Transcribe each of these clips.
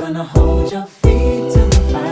Gonna hold your feet to the fire.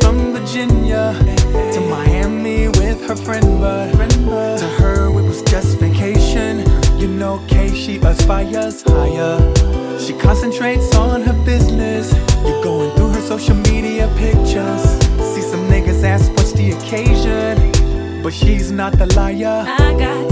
From Virginia to Miami with her friend but To her, it was just vacation. You know, Kay, she aspires higher. She concentrates on her business. You're going through her social media pictures. See some niggas ask what's the occasion, but she's not the liar. I got